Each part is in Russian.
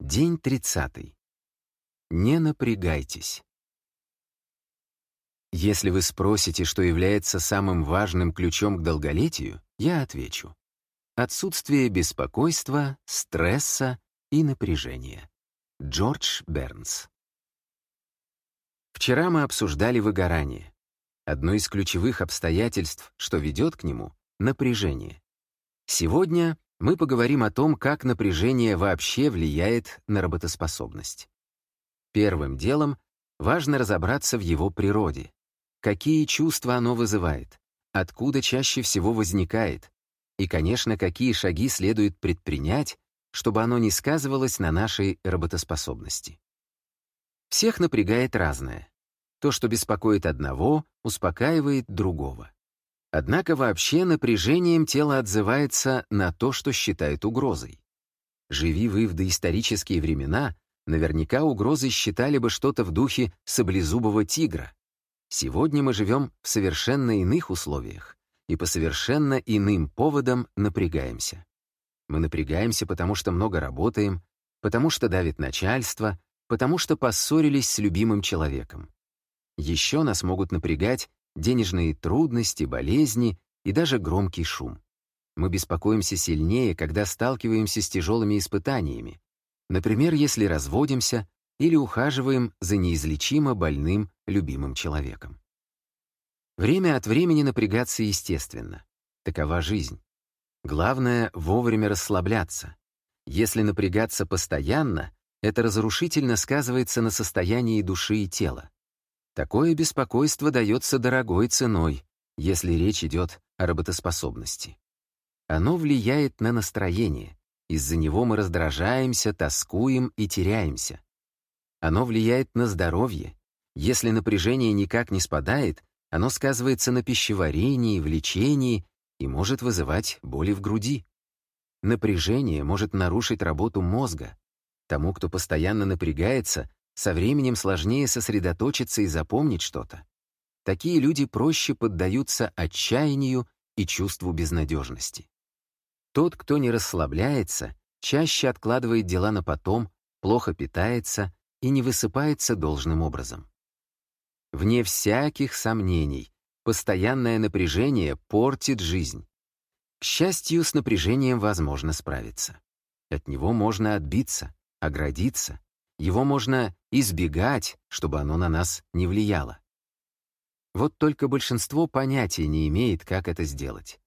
День 30. Не напрягайтесь. Если вы спросите, что является самым важным ключом к долголетию, я отвечу. Отсутствие беспокойства, стресса и напряжения. Джордж Бернс. Вчера мы обсуждали выгорание. Одно из ключевых обстоятельств, что ведет к нему — напряжение. Сегодня мы поговорим о том, как напряжение вообще влияет на работоспособность. Первым делом важно разобраться в его природе. Какие чувства оно вызывает, откуда чаще всего возникает, и, конечно, какие шаги следует предпринять, чтобы оно не сказывалось на нашей работоспособности. Всех напрягает разное. То, что беспокоит одного, успокаивает другого. Однако вообще напряжением тело отзывается на то, что считает угрозой. Живи вы в доисторические времена, наверняка угрозой считали бы что-то в духе саблезубого тигра. Сегодня мы живем в совершенно иных условиях и по совершенно иным поводам напрягаемся. Мы напрягаемся, потому что много работаем, потому что давит начальство, потому что поссорились с любимым человеком. Еще нас могут напрягать денежные трудности, болезни и даже громкий шум. Мы беспокоимся сильнее, когда сталкиваемся с тяжелыми испытаниями. Например, если разводимся или ухаживаем за неизлечимо больным любимым человеком. Время от времени напрягаться естественно. Такова жизнь. Главное — вовремя расслабляться. Если напрягаться постоянно, это разрушительно сказывается на состоянии души и тела. Такое беспокойство дается дорогой ценой, если речь идет о работоспособности. Оно влияет на настроение, из-за него мы раздражаемся, тоскуем и теряемся. Оно влияет на здоровье. Если напряжение никак не спадает, оно сказывается на пищеварении, в лечении и может вызывать боли в груди. Напряжение может нарушить работу мозга. Тому, кто постоянно напрягается, со временем сложнее сосредоточиться и запомнить что-то. Такие люди проще поддаются отчаянию и чувству безнадежности. Тот, кто не расслабляется, чаще откладывает дела на потом, плохо питается и не высыпается должным образом. Вне всяких сомнений, постоянное напряжение портит жизнь. К счастью, с напряжением возможно справиться. От него можно отбиться, оградиться, его можно избегать, чтобы оно на нас не влияло. Вот только большинство понятия не имеет, как это сделать.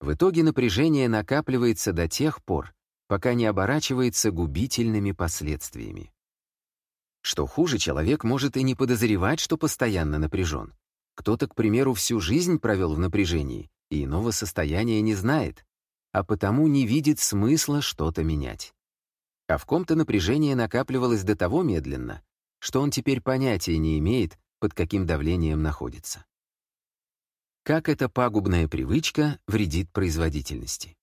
В итоге напряжение накапливается до тех пор, пока не оборачивается губительными последствиями. Что хуже, человек может и не подозревать, что постоянно напряжен. Кто-то, к примеру, всю жизнь провел в напряжении и иного состояния не знает, а потому не видит смысла что-то менять. А в ком-то напряжение накапливалось до того медленно, что он теперь понятия не имеет, под каким давлением находится. Как эта пагубная привычка вредит производительности?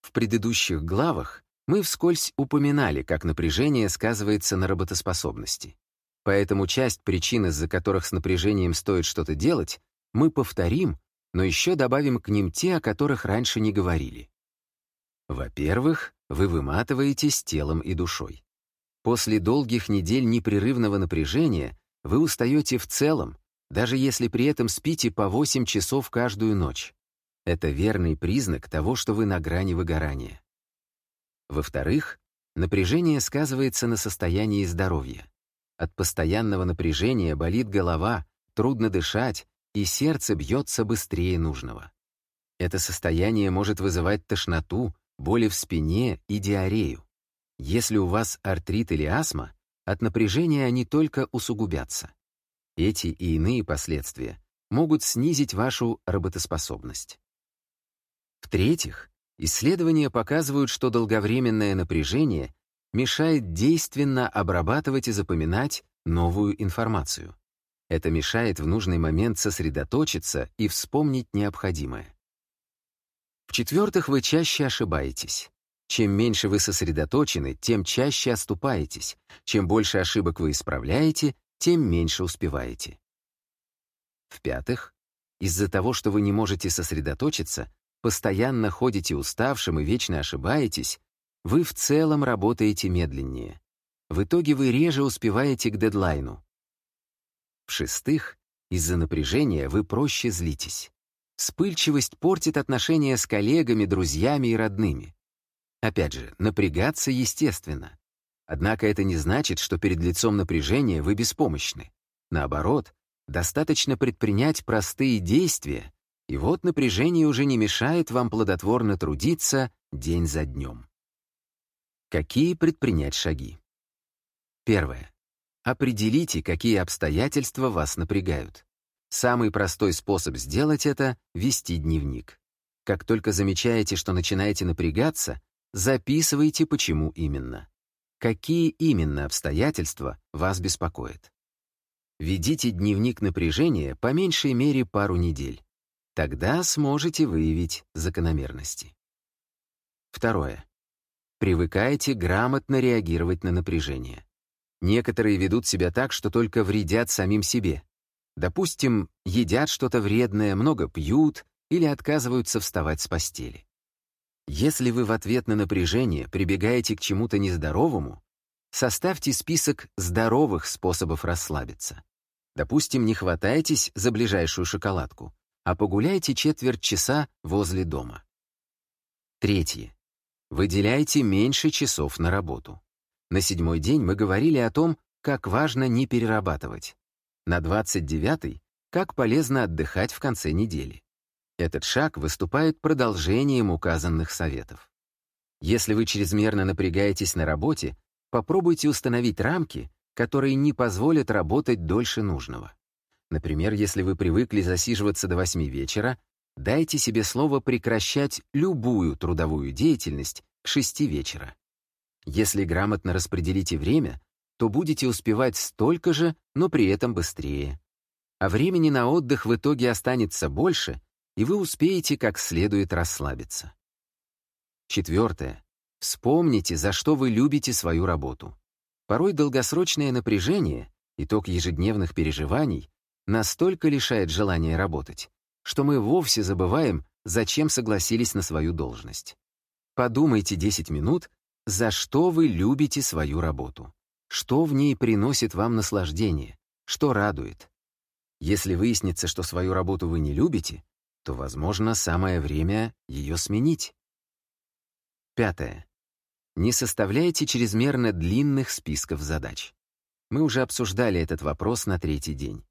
В предыдущих главах мы вскользь упоминали, как напряжение сказывается на работоспособности. Поэтому часть причин, из-за которых с напряжением стоит что-то делать, мы повторим, но еще добавим к ним те, о которых раньше не говорили. Во-первых, вы выматываетесь телом и душой. После долгих недель непрерывного напряжения вы устаете в целом, даже если при этом спите по 8 часов каждую ночь. Это верный признак того, что вы на грани выгорания. Во-вторых, напряжение сказывается на состоянии здоровья. От постоянного напряжения болит голова, трудно дышать, и сердце бьется быстрее нужного. Это состояние может вызывать тошноту, боли в спине и диарею. Если у вас артрит или астма, от напряжения они только усугубятся. Эти и иные последствия могут снизить вашу работоспособность. В-третьих, исследования показывают, что долговременное напряжение мешает действенно обрабатывать и запоминать новую информацию. Это мешает в нужный момент сосредоточиться и вспомнить необходимое. В-четвертых, вы чаще ошибаетесь. Чем меньше вы сосредоточены, тем чаще оступаетесь. Чем больше ошибок вы исправляете, тем меньше успеваете. В-пятых, из-за того, что вы не можете сосредоточиться, постоянно ходите уставшим и вечно ошибаетесь, вы в целом работаете медленнее. В итоге вы реже успеваете к дедлайну. В-шестых, из-за напряжения вы проще злитесь. Вспыльчивость портит отношения с коллегами, друзьями и родными. Опять же, напрягаться естественно. Однако это не значит, что перед лицом напряжения вы беспомощны. Наоборот, достаточно предпринять простые действия, и вот напряжение уже не мешает вам плодотворно трудиться день за днем. Какие предпринять шаги? Первое. Определите, какие обстоятельства вас напрягают. Самый простой способ сделать это — вести дневник. Как только замечаете, что начинаете напрягаться, записывайте, почему именно. Какие именно обстоятельства вас беспокоят. Ведите дневник напряжения по меньшей мере пару недель. Тогда сможете выявить закономерности. Второе. Привыкайте грамотно реагировать на напряжение. Некоторые ведут себя так, что только вредят самим себе. Допустим, едят что-то вредное, много пьют или отказываются вставать с постели. Если вы в ответ на напряжение прибегаете к чему-то нездоровому, составьте список здоровых способов расслабиться. Допустим, не хватайтесь за ближайшую шоколадку, а погуляйте четверть часа возле дома. Третье. Выделяйте меньше часов на работу. На седьмой день мы говорили о том, как важно не перерабатывать. На 29-й — как полезно отдыхать в конце недели. Этот шаг выступает продолжением указанных советов. Если вы чрезмерно напрягаетесь на работе, попробуйте установить рамки, которые не позволят работать дольше нужного. Например, если вы привыкли засиживаться до 8 вечера, дайте себе слово прекращать любую трудовую деятельность к 6 вечера. Если грамотно распределите время, то будете успевать столько же, но при этом быстрее. А времени на отдых в итоге останется больше, и вы успеете как следует расслабиться. Четвертое. Вспомните, за что вы любите свою работу. Порой долгосрочное напряжение, итог ежедневных переживаний, настолько лишает желания работать, что мы вовсе забываем, зачем согласились на свою должность. Подумайте 10 минут за что вы любите свою работу? Что в ней приносит вам наслаждение? Что радует? Если выяснится, что свою работу вы не любите, то, возможно, самое время ее сменить. Пятое. Не составляйте чрезмерно длинных списков задач. Мы уже обсуждали этот вопрос на третий день.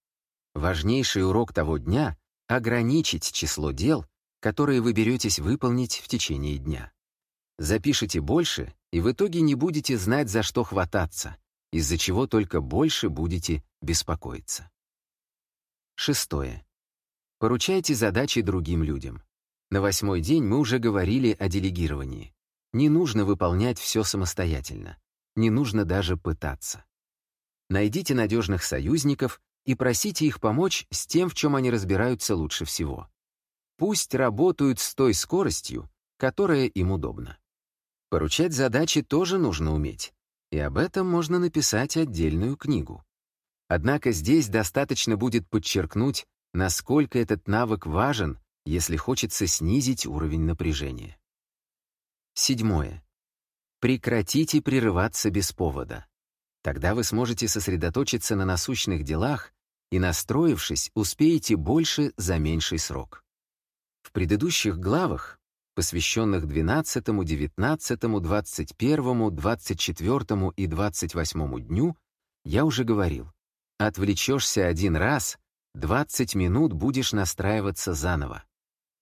Важнейший урок того дня — ограничить число дел, которые вы беретесь выполнить в течение дня. Запишите больше, и в итоге не будете знать, за что хвататься, из-за чего только больше будете беспокоиться. Шестое. Поручайте задачи другим людям. На восьмой день мы уже говорили о делегировании. Не нужно выполнять все самостоятельно. Не нужно даже пытаться. Найдите надежных союзников и просите их помочь с тем, в чем они разбираются лучше всего. Пусть работают с той скоростью, которая им удобна. Поручать задачи тоже нужно уметь, и об этом можно написать отдельную книгу. Однако здесь достаточно будет подчеркнуть, насколько этот навык важен, если хочется снизить уровень напряжения. Седьмое. Прекратите прерываться без повода. Тогда вы сможете сосредоточиться на насущных делах и, настроившись, успеете больше за меньший срок. В предыдущих главах посвященных 12, 19, 21, 24 и 28 дню, я уже говорил, отвлечешься один раз, 20 минут будешь настраиваться заново.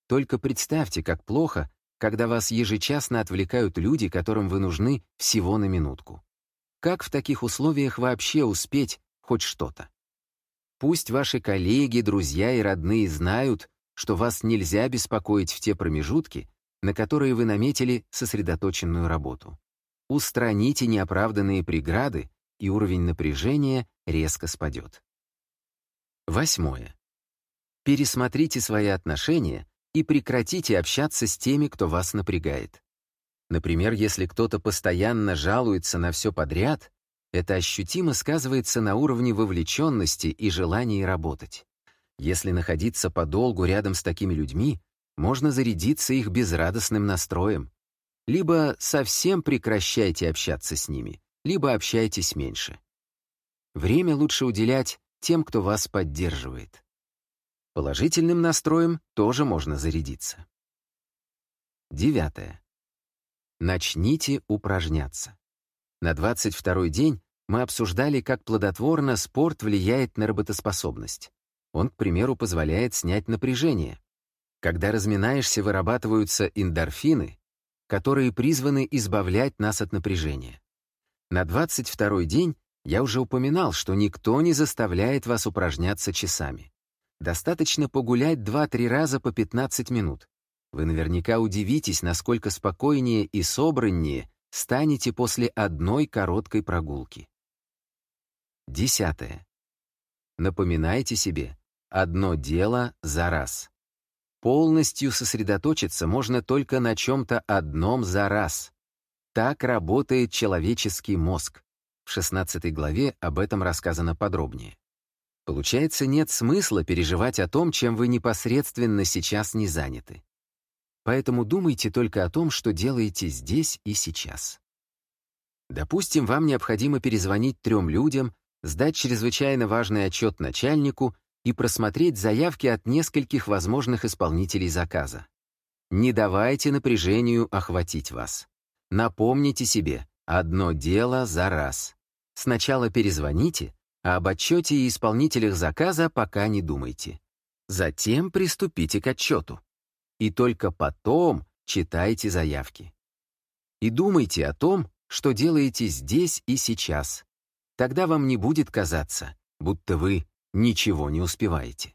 Только представьте, как плохо, когда вас ежечасно отвлекают люди, которым вы нужны всего на минутку. Как в таких условиях вообще успеть хоть что-то? Пусть ваши коллеги, друзья и родные знают, что вас нельзя беспокоить в те промежутки, на которые вы наметили сосредоточенную работу. Устраните неоправданные преграды, и уровень напряжения резко спадет. Восьмое. Пересмотрите свои отношения и прекратите общаться с теми, кто вас напрягает. Например, если кто-то постоянно жалуется на все подряд, это ощутимо сказывается на уровне вовлеченности и желании работать. Если находиться подолгу рядом с такими людьми, можно зарядиться их безрадостным настроем. либо совсем прекращайте общаться с ними, либо общайтесь меньше. Время лучше уделять тем, кто вас поддерживает. Положительным настроем тоже можно зарядиться. Девятое. Начните упражняться. На 22-й день мы обсуждали, как плодотворно спорт влияет на работоспособность. Он, к примеру, позволяет снять напряжение. Когда разминаешься, вырабатываются эндорфины, которые призваны избавлять нас от напряжения. На 22-й день я уже упоминал, что никто не заставляет вас упражняться часами. Достаточно погулять 2-3 раза по 15 минут. Вы наверняка удивитесь, насколько спокойнее и собраннее станете после одной короткой прогулки. Десятое. Напоминайте себе «одно дело за раз». Полностью сосредоточиться можно только на чем-то одном за раз. Так работает человеческий мозг. В 16 главе об этом рассказано подробнее. Получается, нет смысла переживать о том, чем вы непосредственно сейчас не заняты. Поэтому думайте только о том, что делаете здесь и сейчас. Допустим, вам необходимо перезвонить трем людям, сдать чрезвычайно важный отчет начальнику и просмотреть заявки от нескольких возможных исполнителей заказа. Не давайте напряжению охватить вас. Напомните себе, одно дело за раз. Сначала перезвоните, а об отчете и исполнителях заказа пока не думайте. Затем приступите к отчету. И только потом читайте заявки. И думайте о том, что делаете здесь и сейчас. Тогда вам не будет казаться, будто вы ничего не успеваете.